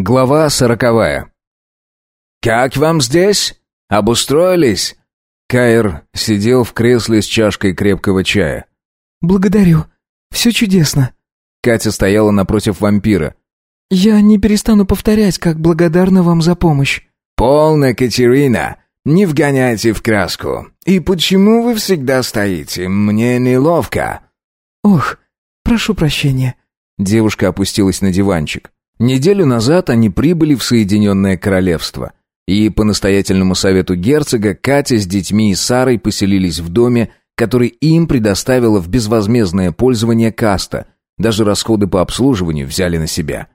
Глава сороковая. «Как вам здесь? Обустроились?» Каир сидел в кресле с чашкой крепкого чая. «Благодарю. Все чудесно». Катя стояла напротив вампира. «Я не перестану повторять, как благодарна вам за помощь». «Полно, Катерина. Не вгоняйте в краску. И почему вы всегда стоите? Мне неловко». «Ох, прошу прощения». Девушка опустилась на диванчик. Неделю назад они прибыли в Соединенное Королевство. И по настоятельному совету герцога Катя с детьми и Сарой поселились в доме, который им предоставила в безвозмездное пользование каста. Даже расходы по обслуживанию взяли на себя.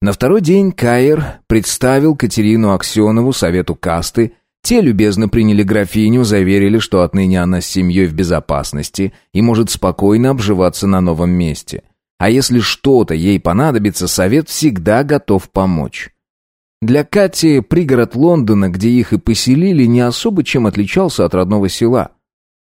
На второй день Каир представил Катерину Аксенову совету касты. Те любезно приняли графиню, заверили, что отныне она с семьей в безопасности и может спокойно обживаться на новом месте – а если что-то ей понадобится, совет всегда готов помочь. Для Кати пригород Лондона, где их и поселили, не особо чем отличался от родного села.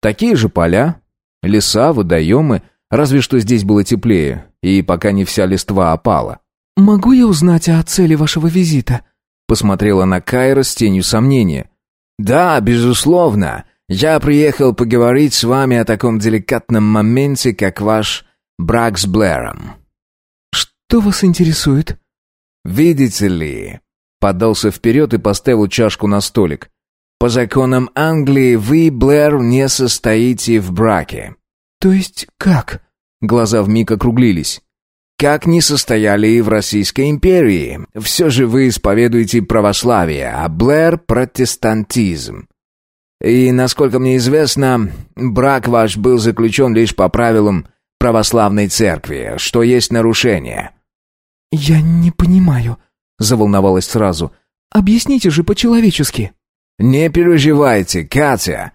Такие же поля, леса, водоемы, разве что здесь было теплее, и пока не вся листва опала. «Могу я узнать о цели вашего визита?» Посмотрела на Кайра с тенью сомнения. «Да, безусловно. Я приехал поговорить с вами о таком деликатном моменте, как ваш Брак с Блэром. «Что вас интересует?» «Видите ли...» Подался вперед и поставил чашку на столик. «По законам Англии вы, Блэр, не состоите в браке». «То есть как?» Глаза вмиг округлились. «Как не состояли и в Российской империи. Все же вы исповедуете православие, а Блэр — протестантизм. И, насколько мне известно, брак ваш был заключен лишь по правилам православной церкви, что есть нарушение». «Я не понимаю», — заволновалась сразу. «Объясните же по-человечески». «Не переживайте, Катя».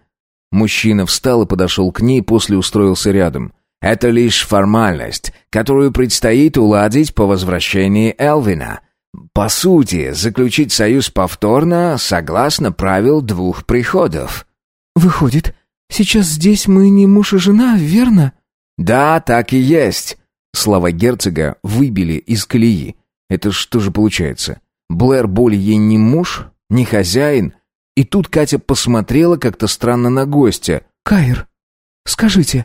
Мужчина встал и подошел к ней, после устроился рядом. «Это лишь формальность, которую предстоит уладить по возвращении Элвина. По сути, заключить союз повторно согласно правил двух приходов». «Выходит, сейчас здесь мы не муж и жена, верно?» «Да, так и есть!» Слова герцога выбили из колеи. Это что же получается? Блэр более ей не муж, не хозяин? И тут Катя посмотрела как-то странно на гостя. «Кайр, скажите,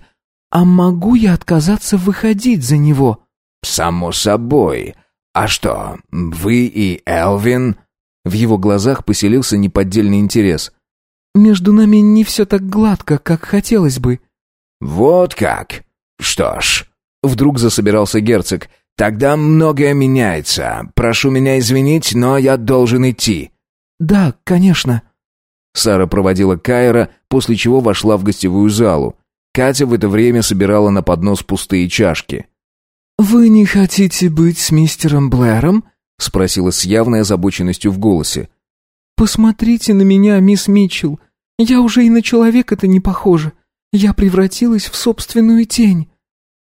а могу я отказаться выходить за него?» «Само собой. А что, вы и Элвин?» В его глазах поселился неподдельный интерес. «Между нами не все так гладко, как хотелось бы». «Вот как? «Что ж», — вдруг засобирался герцог, — «тогда многое меняется. Прошу меня извинить, но я должен идти». «Да, конечно». Сара проводила Кайра, после чего вошла в гостевую залу. Катя в это время собирала на поднос пустые чашки. «Вы не хотите быть с мистером Блэром?» — спросила с явной озабоченностью в голосе. «Посмотрите на меня, мисс Митчелл. Я уже и на человека-то не похожа. Я превратилась в собственную тень».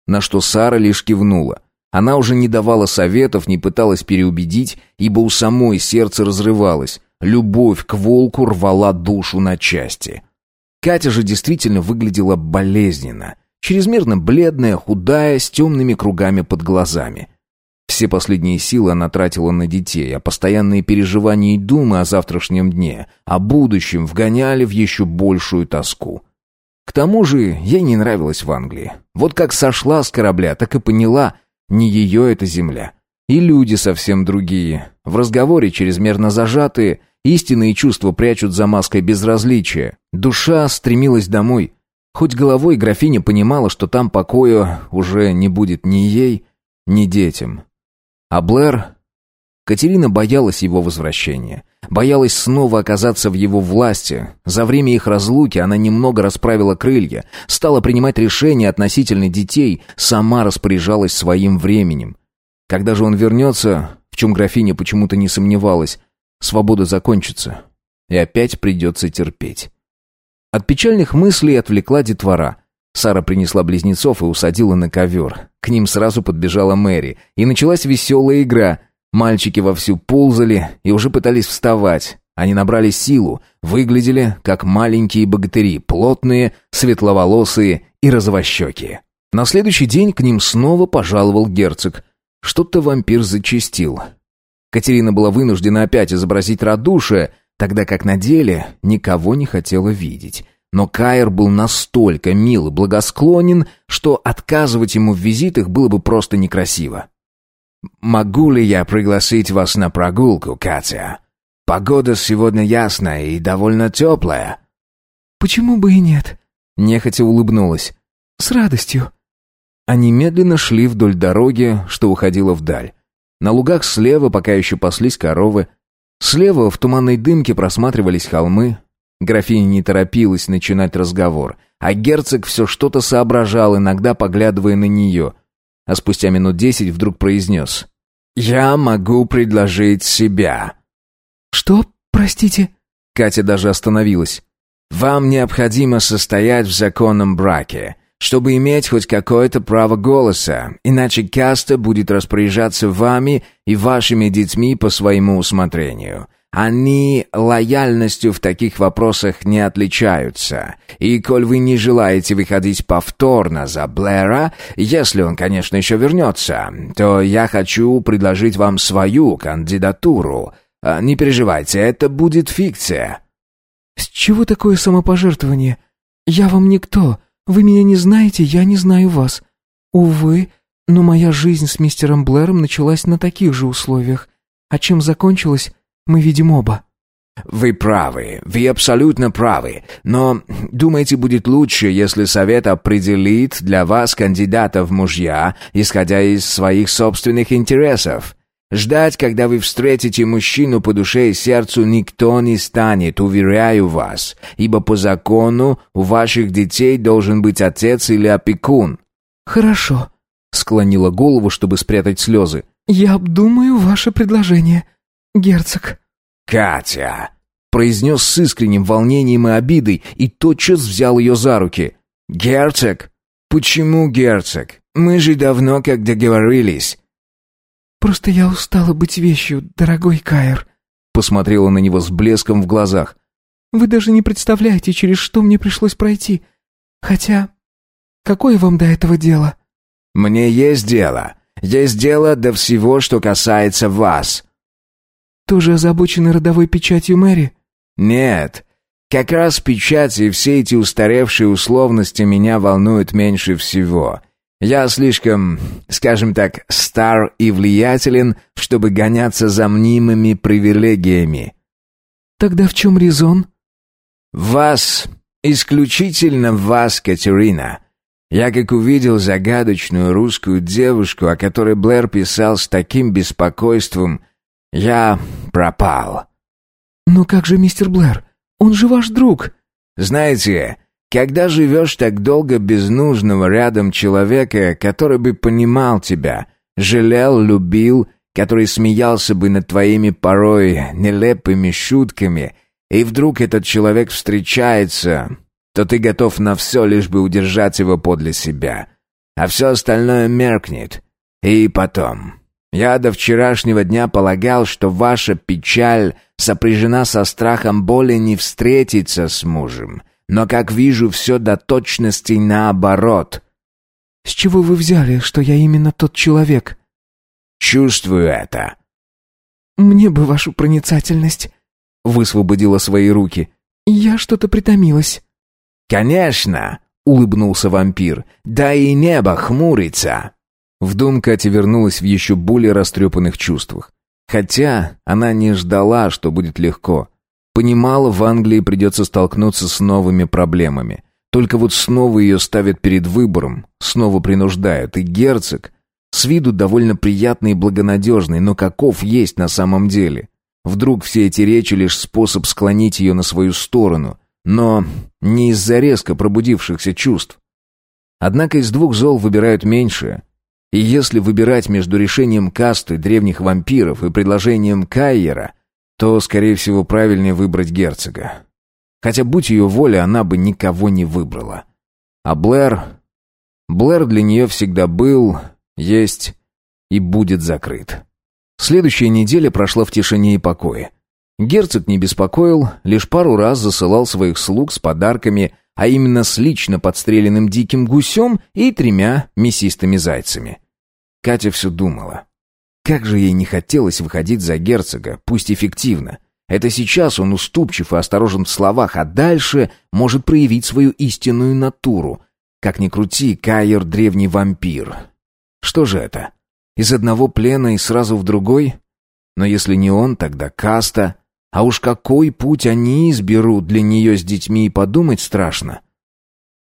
На что Сара лишь кивнула. Она уже не давала советов, не пыталась переубедить, ибо у самой сердце разрывалось. Любовь к волку рвала душу на части. Катя же действительно выглядела болезненно. Чрезмерно бледная, худая, с темными кругами под глазами. Все последние силы она тратила на детей, а постоянные переживания и думы о завтрашнем дне, о будущем вгоняли в еще большую тоску. К тому же ей не нравилось в Англии. Вот как сошла с корабля, так и поняла, не ее эта земля. И люди совсем другие. В разговоре чрезмерно зажатые, истинные чувства прячут за маской безразличия. Душа стремилась домой. Хоть головой графиня понимала, что там покоя уже не будет ни ей, ни детям. А Блэр Катерина боялась его возвращения. Боялась снова оказаться в его власти. За время их разлуки она немного расправила крылья, стала принимать решения относительно детей, сама распоряжалась своим временем. Когда же он вернется, в чем графиня почему-то не сомневалась, свобода закончится. И опять придется терпеть. От печальных мыслей отвлекла детвора. Сара принесла близнецов и усадила на ковер. К ним сразу подбежала Мэри, и началась веселая игра — Мальчики вовсю ползали и уже пытались вставать. Они набрали силу, выглядели как маленькие богатыри, плотные, светловолосые и розовощекие. На следующий день к ним снова пожаловал герцог. Что-то вампир зачастил. Катерина была вынуждена опять изобразить радушие, тогда как на деле никого не хотела видеть. Но Каир был настолько мил и благосклонен, что отказывать ему в визитах было бы просто некрасиво. «Могу ли я пригласить вас на прогулку, Катя? Погода сегодня ясная и довольно теплая». «Почему бы и нет?» — нехотя улыбнулась. «С радостью». Они медленно шли вдоль дороги, что уходила вдаль. На лугах слева пока еще паслись коровы. Слева в туманной дымке просматривались холмы. Графиня не торопилась начинать разговор, а герцог все что-то соображал, иногда поглядывая на нее. А спустя минут десять вдруг произнес «Я могу предложить себя». «Что, простите?» Катя даже остановилась. «Вам необходимо состоять в законном браке чтобы иметь хоть какое-то право голоса, иначе каста будет распоряжаться вами и вашими детьми по своему усмотрению. Они лояльностью в таких вопросах не отличаются. И коль вы не желаете выходить повторно за Блэра, если он, конечно, еще вернется, то я хочу предложить вам свою кандидатуру. А, не переживайте, это будет фикция». «С чего такое самопожертвование? Я вам никто. Вы меня не знаете, я не знаю вас. Увы, но моя жизнь с мистером Блэром началась на таких же условиях. А чем закончилась, мы видим оба». «Вы правы, вы абсолютно правы, но, думаете, будет лучше, если совет определит для вас кандидата в мужья, исходя из своих собственных интересов?» Ждать, когда вы встретите мужчину по душе и сердцу, никто не станет, уверяю вас, ибо по закону у ваших детей должен быть отец или опекун». «Хорошо», — склонила голову, чтобы спрятать слезы. «Я обдумаю ваше предложение, герцог». «Катя!» — произнес с искренним волнением и обидой и тотчас взял ее за руки. «Герцог? Почему герцог? Мы же давно как договорились». «Просто я устала быть вещью, дорогой Каир», — посмотрела на него с блеском в глазах. «Вы даже не представляете, через что мне пришлось пройти. Хотя, какое вам до этого дело?» «Мне есть дело. Есть дело до всего, что касается вас». «Тоже озабочены родовой печатью Мэри?» «Нет. Как раз печать и все эти устаревшие условности меня волнуют меньше всего». Я слишком, скажем так, стар и влиятелен, чтобы гоняться за мнимыми привилегиями. Тогда в чем резон? Вас, исключительно вас, Катерина. Я как увидел загадочную русскую девушку, о которой Блэр писал с таким беспокойством, я пропал. Но как же мистер Блэр? Он же ваш друг. Знаете, когда живешь так долго без нужного рядом человека, который бы понимал тебя, жалел, любил, который смеялся бы над твоими порой нелепыми шутками, и вдруг этот человек встречается, то ты готов на все, лишь бы удержать его подле себя. А все остальное меркнет. И потом... Я до вчерашнего дня полагал, что ваша печаль сопряжена со страхом более не встретиться с мужем — но, как вижу, все до точности наоборот. С чего вы взяли, что я именно тот человек? Чувствую это. Мне бы вашу проницательность. Высвободила свои руки. Я что-то притомилась. Конечно, улыбнулся вампир. Да и небо хмурится. В дом Катя вернулась в еще более растрепанных чувствах. Хотя она не ждала, что будет легко. Понимала, в Англии придется столкнуться с новыми проблемами. Только вот снова ее ставят перед выбором, снова принуждают. И герцог, с виду довольно приятный и благонадежный, но каков есть на самом деле? Вдруг все эти речи лишь способ склонить ее на свою сторону, но не из-за резко пробудившихся чувств. Однако из двух зол выбирают меньшее. И если выбирать между решением касты древних вампиров и предложением Кайера – то, скорее всего, правильнее выбрать герцога. Хотя, будь ее воля, она бы никого не выбрала. А Блэр... Блэр для нее всегда был, есть и будет закрыт. Следующая неделя прошла в тишине и покое. Герцог не беспокоил, лишь пару раз засылал своих слуг с подарками, а именно с лично подстреленным диким гусем и тремя мясистыми зайцами. Катя все думала. Как же ей не хотелось выходить за герцога, пусть эффективно. Это сейчас он уступчив и осторожен в словах, а дальше может проявить свою истинную натуру. Как ни крути, Кайер — древний вампир. Что же это? Из одного плена и сразу в другой? Но если не он, тогда каста. А уж какой путь они изберут для нее с детьми и подумать страшно.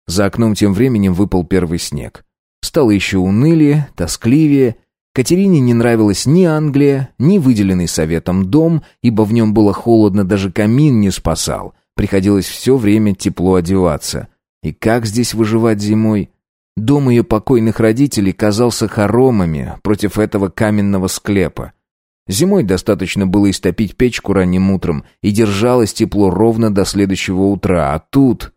За окном тем временем выпал первый снег. Стало еще унылее, тоскливее. Катерине не нравилась ни Англия, ни выделенный советом дом, ибо в нем было холодно, даже камин не спасал. Приходилось все время тепло одеваться. И как здесь выживать зимой? Дом ее покойных родителей казался хоромами против этого каменного склепа. Зимой достаточно было истопить печку ранним утром, и держалось тепло ровно до следующего утра, а тут...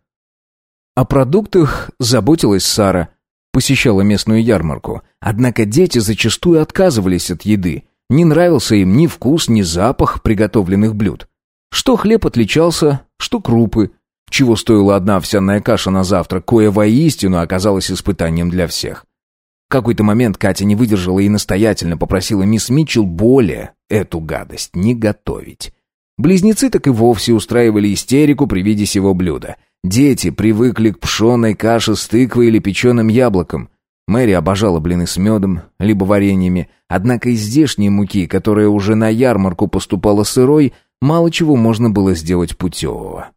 О продуктах заботилась Сара, посещала местную ярмарку. Однако дети зачастую отказывались от еды. Не нравился им ни вкус, ни запах приготовленных блюд. Что хлеб отличался, что крупы. Чего стоила одна овсяная каша на завтрак, кое воистину оказалось испытанием для всех. В какой-то момент Катя не выдержала и настоятельно попросила мисс Митчелл более эту гадость не готовить. Близнецы так и вовсе устраивали истерику при виде сего блюда. Дети привыкли к пшеной каше с тыквой или печеным яблоком. Мэри обожала блины с медом, либо вареньями, однако из здешней муки, которая уже на ярмарку поступала сырой, мало чего можно было сделать путевого.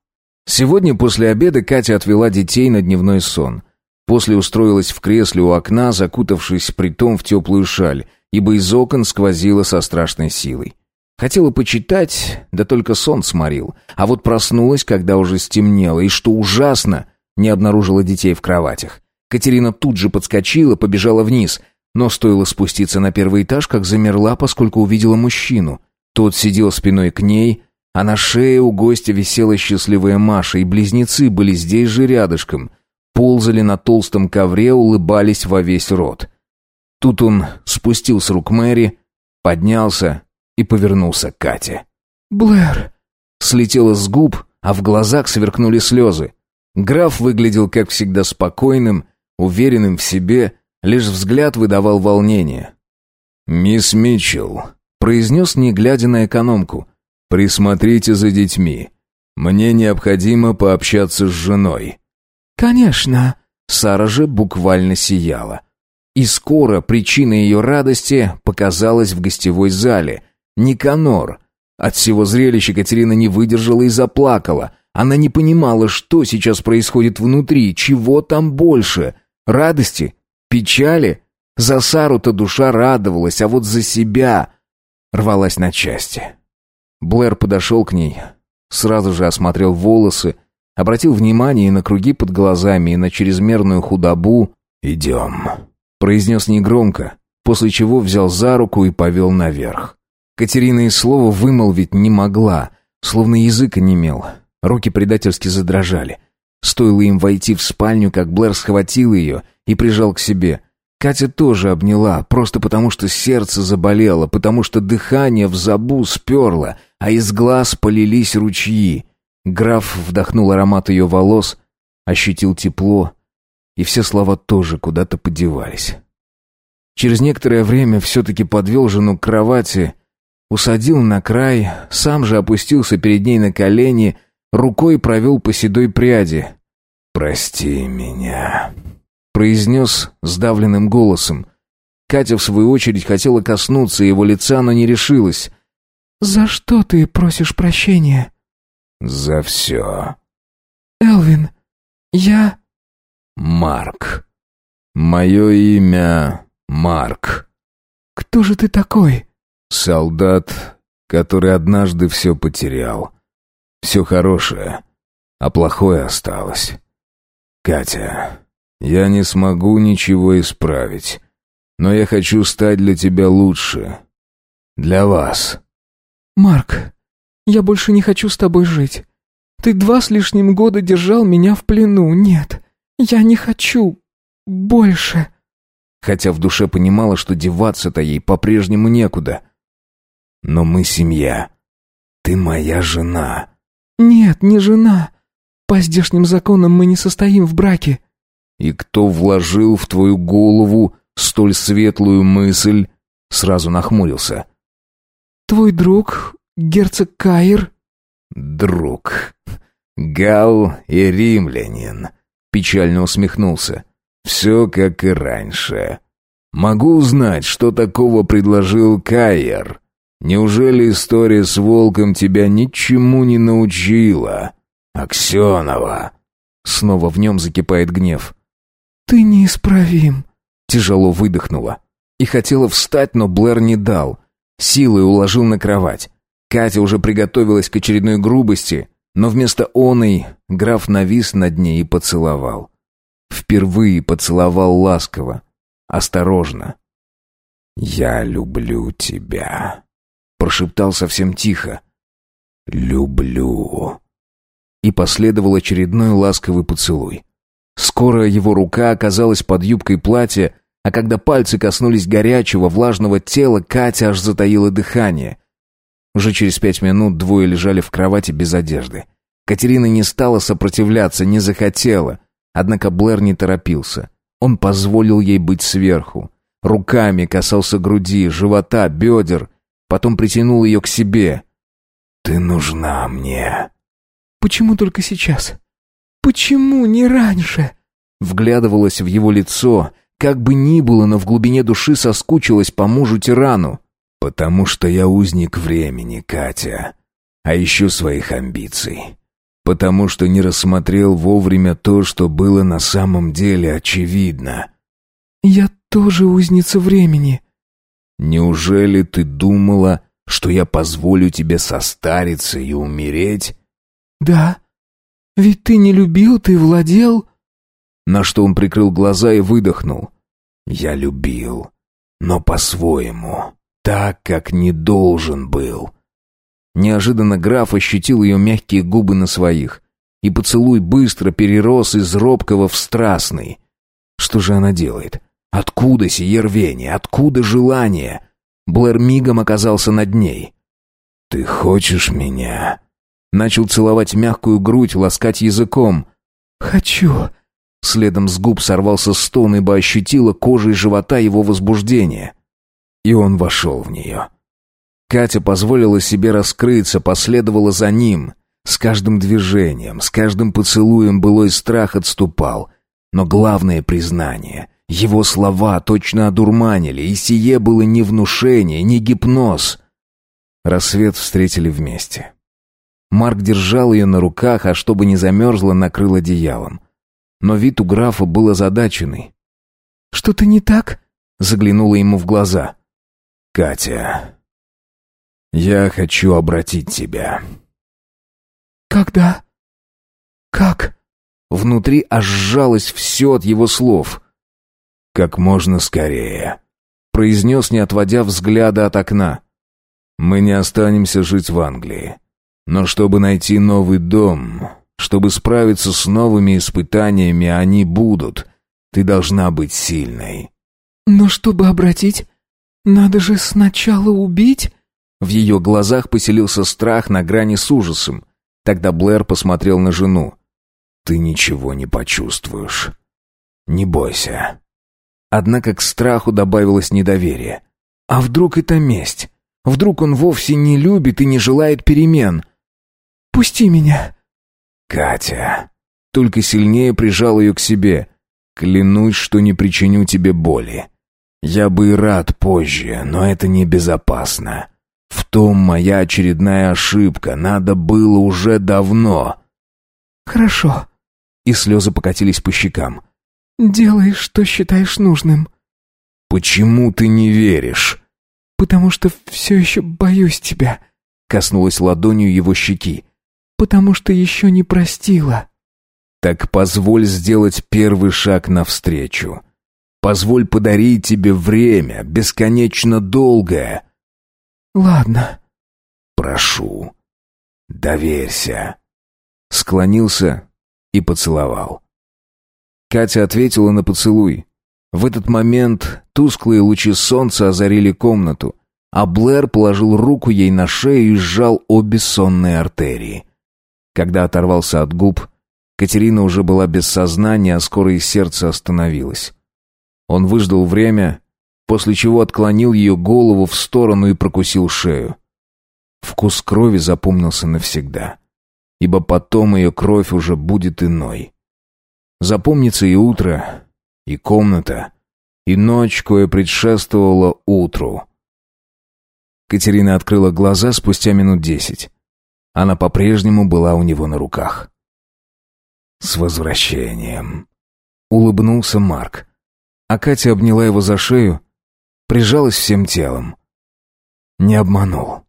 Сегодня после обеда Катя отвела детей на дневной сон. После устроилась в кресле у окна, закутавшись притом в теплую шаль, ибо из окон сквозило со страшной силой. Хотела почитать, да только сон сморил. А вот проснулась, когда уже стемнело, и, что ужасно, не обнаружила детей в кроватях. Катерина тут же подскочила, побежала вниз, но стоило спуститься на первый этаж, как замерла, поскольку увидела мужчину. Тот сидел спиной к ней, а на шее у гостя висела счастливая Маша, и близнецы были здесь же рядышком. Ползали на толстом ковре, улыбались во весь рот. Тут он спустил с рук Мэри, поднялся и повернулся к Кате. «Блэр!» Слетело с губ, а в глазах сверкнули слезы. Граф выглядел, как всегда, спокойным, уверенным в себе, лишь взгляд выдавал волнение. «Мисс Митчелл», — произнес, не глядя на экономку, — «присмотрите за детьми. Мне необходимо пообщаться с женой». «Конечно». Сара же буквально сияла. И скоро причина ее радости показалась в гостевой зале, Никанор. От всего зрелища Катерина не выдержала и заплакала. Она не понимала, что сейчас происходит внутри, чего там больше. Радости? Печали? За Сару-то душа радовалась, а вот за себя рвалась на части. Блэр подошел к ней, сразу же осмотрел волосы, обратил внимание и на круги под глазами, и на чрезмерную худобу. «Идем», — произнес негромко, после чего взял за руку и повел наверх. Катерина и слова вымолвить не могла, словно язык онемел. Руки предательски задрожали. Стоило им войти в спальню, как Блэр схватил ее и прижал к себе. Катя тоже обняла, просто потому что сердце заболело, потому что дыхание в забу сперло, а из глаз полились ручьи. Граф вдохнул аромат ее волос, ощутил тепло, и все слова тоже куда-то подевались. Через некоторое время все-таки подвел жену к кровати Усадил на край, сам же опустился перед ней на колени, рукой провел по седой пряди. «Прости меня», — произнес сдавленным голосом. Катя, в свою очередь, хотела коснуться его лица, но не решилась. «За что ты просишь прощения?» «За все». «Элвин, я...» «Марк. Мое имя Марк». «Кто же ты такой?» Солдат, который однажды все потерял. Все хорошее, а плохое осталось. Катя, я не смогу ничего исправить, но я хочу стать для тебя лучше. Для вас. Марк, я больше не хочу с тобой жить. Ты два с лишним года держал меня в плену. Нет, я не хочу. Больше. Хотя в душе понимала, что деваться-то ей по-прежнему некуда. Но мы семья. Ты моя жена». «Нет, не жена. По здешним законам мы не состоим в браке». «И кто вложил в твою голову столь светлую мысль?» Сразу нахмурился. «Твой друг, герцог Каир?» «Друг. Гал и римлянин», — печально усмехнулся. «Все как и раньше. Могу узнать, что такого предложил Каир? Неужели история с волком тебя ничему не научила? Аксенова!» Снова в нем закипает гнев. «Ты неисправим», — тяжело выдохнула. И хотела встать, но Блэр не дал. Силой уложил на кровать. Катя уже приготовилась к очередной грубости, но вместо оной граф навис над ней и поцеловал. Впервые поцеловал ласково, осторожно. «Я люблю тебя», — прошептал совсем тихо. «Люблю». И последовал очередной ласковый поцелуй. Скоро его рука оказалась под юбкой платья, а когда пальцы коснулись горячего, влажного тела, Катя аж затаила дыхание. Уже через пять минут двое лежали в кровати без одежды. Катерина не стала сопротивляться, не захотела. Однако Блэр не торопился. Он позволил ей быть сверху. Руками касался груди, живота, бедер. Потом притянул ее к себе. «Ты нужна мне». «Почему только сейчас? Почему не раньше?» Вглядывалась в его лицо, как бы ни было, но в глубине души соскучилась по мужу-тирану. «Потому что я узник времени, Катя, а еще своих амбиций. Потому что не рассмотрел вовремя то, что было на самом деле очевидно». «Я тоже узница времени». «Неужели ты думала, что я позволю тебе состариться и умереть?» «Да. Ведь ты не любил, ты владел...» на что он прикрыл глаза и выдохнул. «Я любил, но по-своему, так, как не должен был». Неожиданно граф ощутил ее мягкие губы на своих, и поцелуй быстро перерос из робкого в страстный. Что же она делает? Откуда сие рвение? Откуда желание? Блэр мигом оказался над ней. «Ты хочешь меня?» Начал целовать мягкую грудь, ласкать языком. «Хочу», Следом с губ сорвался стон, ибо ощутила кожей живота его возбуждение. И он вошел в нее. Катя позволила себе раскрыться, последовала за ним. С каждым движением, с каждым поцелуем былой страх отступал. Но главное признание — его слова точно одурманили, и сие было не внушение, не гипноз. Рассвет встретили вместе. Марк держал ее на руках, а чтобы не замерзла, накрыл одеялом но вид у графа был озадаченный. «Что-то не так?» — заглянула ему в глаза. «Катя, я хочу обратить тебя». «Когда? Как?» Внутри аж сжалось все от его слов. «Как можно скорее», — произнес, не отводя взгляда от окна. «Мы не останемся жить в Англии. Но чтобы найти новый дом, чтобы справиться с новыми испытаниями, они будут. Ты должна быть сильной. Но чтобы обратить, надо же сначала убить? В ее глазах поселился страх на грани с ужасом. Тогда Блэр посмотрел на жену. Ты ничего не почувствуешь. Не бойся. Однако к страху добавилось недоверие. А вдруг это месть? Вдруг он вовсе не любит и не желает перемен? «Пусти меня!» «Катя!» Только сильнее прижал ее к себе. «Клянусь, что не причиню тебе боли. Я бы и рад позже, но это небезопасно. В том моя очередная ошибка. Надо было уже давно». «Хорошо». И слезы покатились по щекам. «Делай, что считаешь нужным». «Почему ты не веришь?» «Потому что все еще боюсь тебя», — коснулась ладонью его щеки потому что еще не простила». «Так позволь сделать первый шаг навстречу. Позволь подарить тебе время, бесконечно долгое». «Ладно». «Прошу, доверься». Склонился и поцеловал. Катя ответила на поцелуй. В этот момент тусклые лучи солнца озарили комнату, а Блэр положил руку ей на шею и сжал обе сонные артерии. Когда оторвался от губ, Катерина уже была без сознания, а скоро и сердце остановилось. Он выждал время, после чего отклонил ее голову в сторону и прокусил шею. Вкус крови запомнился навсегда, ибо потом ее кровь уже будет иной. Запомнится и утро, и комната, и ночь, кое предшествовала утру. Катерина открыла глаза спустя минут десять. Она по-прежнему была у него на руках. «С возвращением!» Улыбнулся Марк. А Катя обняла его за шею, прижалась всем телом. Не обманул.